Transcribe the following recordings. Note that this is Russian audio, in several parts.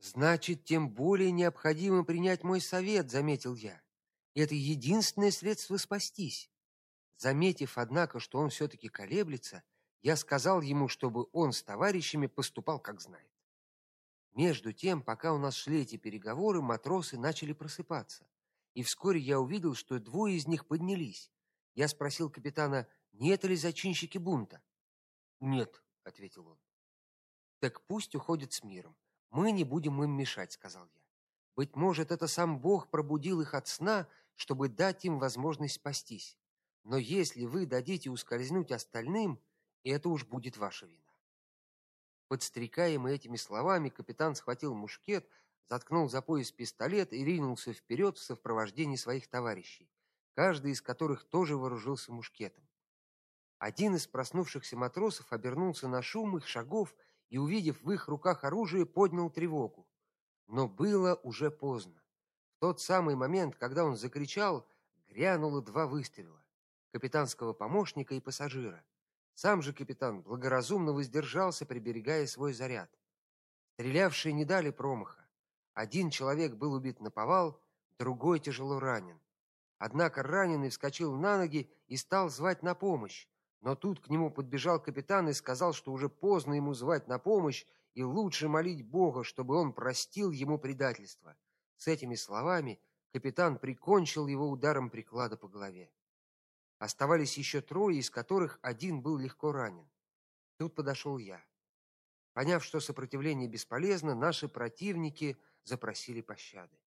Значит, тем более необходимо принять мой совет, заметил я. Это единственное средство спастись. Заметив, однако, что он все таки колеблется, я сказал ему, чтобы он с товарищами поступал как знает. Между тем, пока у нас шли эти переговоры, матросы начали просыпаться, и вскоре я увидел, что двое из них поднялись. Я спросил капитана, не это ли зачинщики бунта. "Нет", ответил он. "Так пусть уходят с миром. Мы не будем им мешать", сказал я. "Быть может, это сам Бог пробудил их от сна, чтобы дать им возможность спастись. Но если вы дадите ускользнуть остальным, это уж будет ваша вина. Подстрекаемый этими словами, капитан схватил мушкет, заткнул за пояс пистолет и ринулся вперед в сопровождении своих товарищей, каждый из которых тоже вооружился мушкетом. Один из проснувшихся матросов обернулся на шум их шагов и, увидев в их руках оружие, поднял тревогу. Но было уже поздно. В тот самый момент, когда он закричал, грянуло два выстрела капитанского помощника и пассажира. Сам же капитан благоразумно воздержался, приберегая свой заряд. Стрелявшие не дали промаха. Один человек был убит на повал, другой тяжело ранен. Однако раненый вскочил на ноги и стал звать на помощь. Но тут к нему подбежал капитан и сказал, что уже поздно ему звать на помощь и лучше молить Бога, чтобы он простил ему предательство. С этими словами капитан прикончил его ударом приклада по голове. Оставались еще трое, из которых один был легко ранен. Тут подошел я. Поняв, что сопротивление бесполезно, наши противники запросили пощады.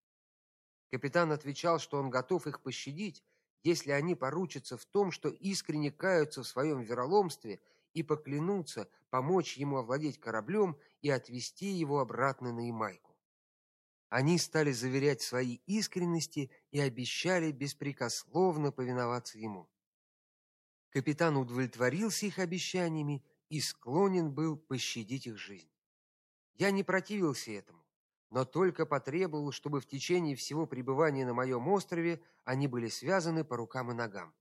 Капитан отвечал, что он готов их пощадить, если они поручатся в том, что искренне каются в своем вероломстве и поклянутся помочь ему овладеть кораблем и отвезти его обратно на Ямайку. Они стали заверять в своей искренности и обещали беспрекословно повиноваться ему. Капитан удовлетворился их обещаниями и склонен был пощадить их жизнь. Я не противился этому, но только потребовал, чтобы в течение всего пребывания на моем острове они были связаны по рукам и ногам.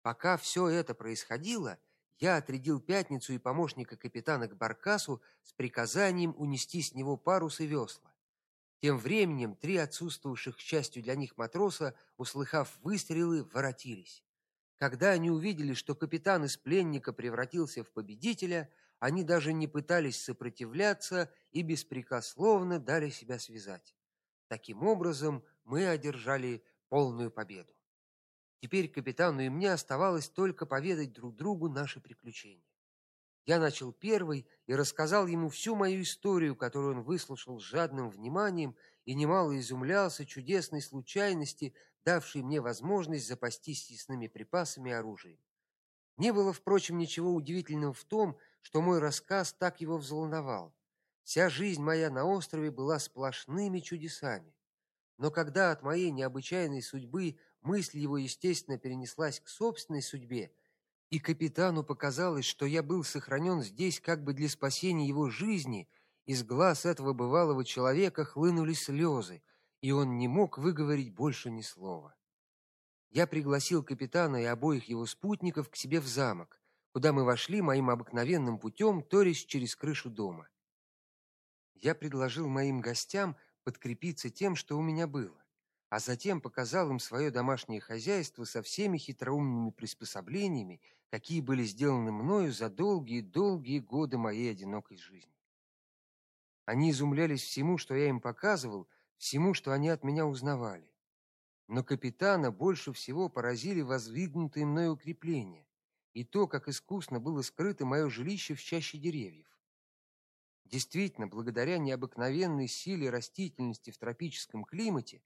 Пока все это происходило, я отрядил пятницу и помощника капитана к баркасу с приказанием унести с него парус и весла. Тем временем три отсутствовавших к счастью для них матроса, услыхав выстрелы, воротились. Когда они увидели, что капитан из пленника превратился в победителя, они даже не пытались сопротивляться и беспрекословно дали себя связать. Таким образом, мы одержали полную победу. Теперь капитану и мне оставалось только поведать друг другу наши приключения. Я начал первый и рассказал ему всю мою историю, которую он выслушал с жадным вниманием и немало изумлялся чудесной случайности, давшей мне возможность запастись съестными припасами и оружием. Не было, впрочем, ничего удивительного в том, что мой рассказ так его взволновал. Вся жизнь моя на острове была сплошными чудесами. Но когда от моей необычайной судьбы мысль его естественно перенеслась к собственной судьбе, и капитану показалось, что я был сохранен здесь как бы для спасения его жизни, из глаз этого бывалого человека хлынули слезы, и он не мог выговорить больше ни слова. Я пригласил капитана и обоих его спутников к себе в замок, куда мы вошли моим обыкновенным путем, торис через крышу дома. Я предложил моим гостям подкрепиться тем, что у меня было, а затем показал им свое домашнее хозяйство со всеми хитроумными приспособлениями, какие были сделаны мною за долгие-долгие годы моей одинокой жизни. Они изумлялись всему, что я им показывал, всему, что они от меня узнавали. Но капитана больше всего поразили воздвигнутые мною укрепления и то, как искусно было скрыто мое жилище в чаще деревьев. Действительно, благодаря необыкновенной силе растительности в тропическом климате,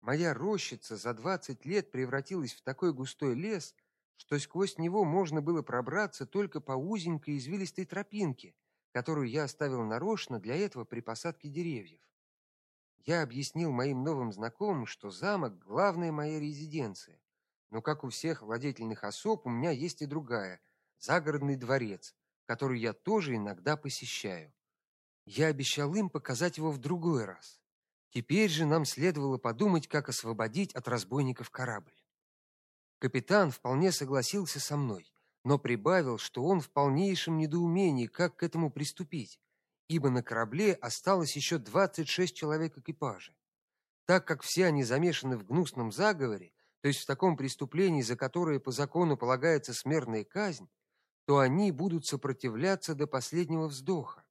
моя рощица за двадцать лет превратилась в такой густой лес, что сквозь него можно было пробраться только по узенькой извилистой тропинке, которую я оставил нарочно для этого при посадке деревьев. Я объяснил моим новым знакомым, что замок главная моя резиденция. Но как у всех владетельных особ, у меня есть и другая загородный дворец, который я тоже иногда посещаю. Я обещал им показать его в другой раз. Теперь же нам следовало подумать, как освободить от разбойников корабль. Капитан вполне согласился со мной, но прибавил, что он в полнейшем недоумении, как к этому приступить, ибо на корабле осталось еще 26 человек экипажа. Так как все они замешаны в гнусном заговоре, то есть в таком преступлении, за которое по закону полагается смертная казнь, то они будут сопротивляться до последнего вздоха.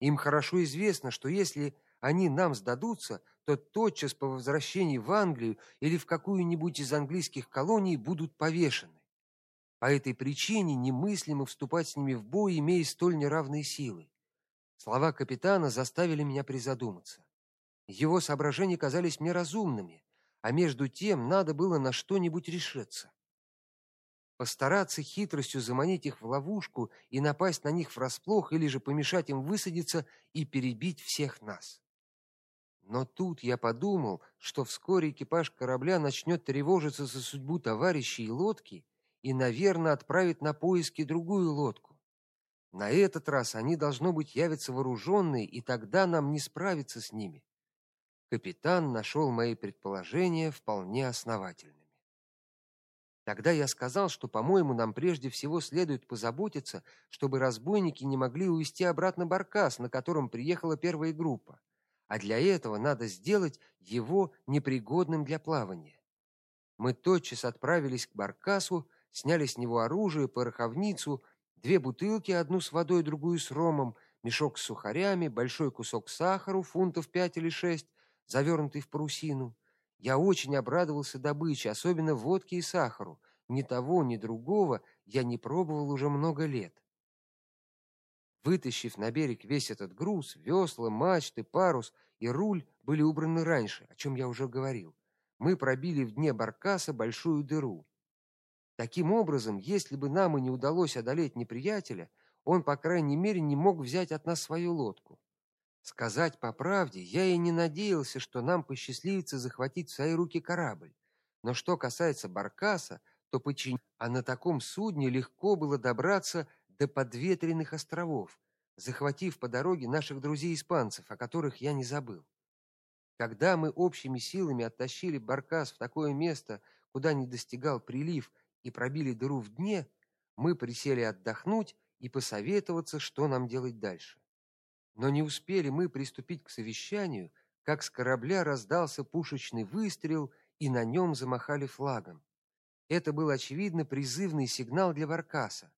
Им хорошо известно, что если они нам сдадутся, то тотчас по возвращении в Англию или в какую-нибудь из английских колоний будут повешены. По этой причине немыслимо вступать с ними в бой, имея столь неравные силы. Слова капитана заставили меня призадуматься. Его соображения казались мне разумными, а между тем надо было на что-нибудь решиться. Постараться хитростью заманить их в ловушку и напасть на них врасплох или же помешать им высадиться и перебить всех нас. Но тут я подумал, что вскоре экипаж корабля начнет тревожиться за судьбу товарищей и лодки и, наверное, отправит на поиски другую лодку. На этот раз они должно быть явятся вооруженные, и тогда нам не справиться с ними. Капитан нашел мои предположения вполне основательными. Тогда я сказал, что, по-моему, нам прежде всего следует позаботиться, чтобы разбойники не могли увести обратно баркас, на котором приехала первая группа. А для этого надо сделать его непригодным для плавания. Мы тотчас отправились к баркасу, сняли с него оружие, пороховницу, две бутылки, одну с водой, другую с ромом, мешок с сухарями, большой кусок сахара, фунтов пять или шесть, завернутый в парусину. Я очень обрадовался добыче, особенно водке и сахару. Ни того, ни другого я не пробовал уже много лет. Вытащив на берег весь этот груз, весла, мачты, парус и руль были убраны раньше, о чем я уже говорил. Мы пробили в дне баркаса большую дыру. Таким образом, если бы нам и не удалось одолеть неприятеля, он, по крайней мере, не мог взять от нас свою лодку. Сказать по правде, я и не надеялся, что нам посчастливится захватить в свои руки корабль. Но что касается баркаса, то почему а на таком судне легко было добраться до подветренных островов, захватив по дороге наших друзей-испанцев, о которых я не забыл. Когда мы общими силами оттащили баркас в такое место, куда не достигал прилив, и пробили дыру в дне, мы присели отдохнуть и посоветоваться, что нам делать дальше. Но не успели мы приступить к совещанию, как с корабля раздался пушечный выстрел, и на нем замахали флагом. Это был очевидно призывный сигнал для баркаса,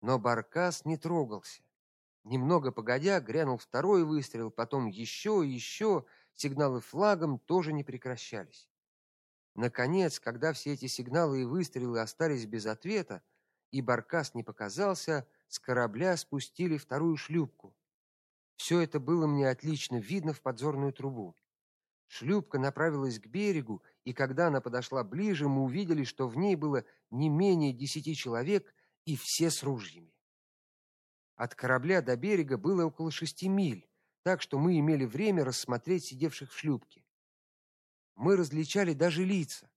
но баркас не трогался. Немного погодя грянул второй выстрел, потом еще и еще, сигналы флагом тоже не прекращались. Наконец, когда все эти сигналы и выстрелы остались без ответа, и баркас не показался, с корабля спустили вторую шлюпку. Все это было мне отлично видно в подзорную трубу. Шлюпка направилась к берегу, и когда она подошла ближе, мы увидели, что в ней было не менее десяти человек, и все с ружьями. От корабля до берега было около шести миль, так что мы имели время рассмотреть сидевших в шлюпке мы различали даже лица.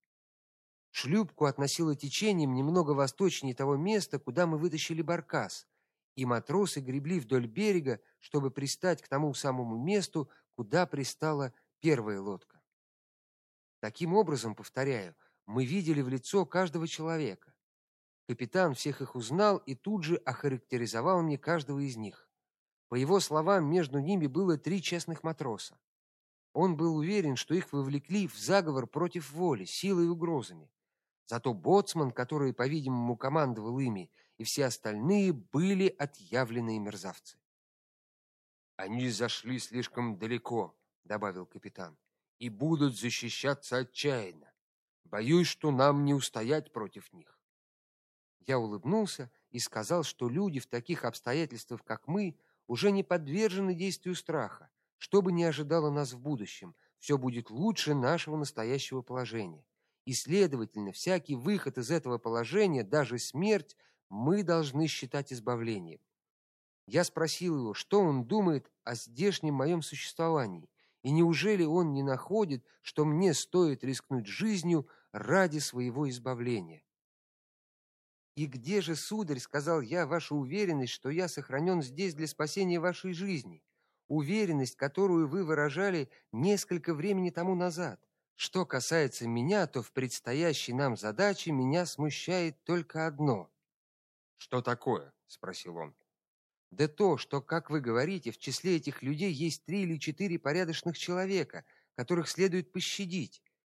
Шлюпку относило течением немного восточнее того места, куда мы вытащили баркас, и матросы гребли вдоль берега, чтобы пристать к тому самому месту, куда пристала первая лодка. Таким образом, повторяю, мы видели в лицо каждого человека. Капитан всех их узнал и тут же охарактеризовал мне каждого из них. По его словам, между ними было три честных матроса. Он был уверен, что их вовлекли в заговор против воли, силой и угрозами. Зато боцман, который, по-видимому, командовал ими, и все остальные были отъявленные мерзавцы. Они зашли слишком далеко, добавил капитан, и будут защищаться отчаянно. Боюсь, что нам не устоять против них. Я улыбнулся и сказал, что люди в таких обстоятельствах, как мы, уже не подвержены действию страха, что бы ни ожидало нас в будущем, все будет лучше нашего настоящего положения. И следовательно, всякий выход из этого положения, даже смерть, мы должны считать избавлением. Я спросил его, что он думает о здешнем моем существовании, и неужели он не находит, что мне стоит рискнуть жизнью ради своего избавления? И где же, сударь, сказал я, ваша уверенность, что я сохранен здесь для спасения вашей жизни? Уверенность, которую вы выражали несколько времени тому назад. Что касается меня, то в предстоящей нам задаче меня смущает только одно. Что такое? спросил он. Да то, что, как вы говорите, в числе этих людей есть три или четыре порядочных человека, которых следует пощадить.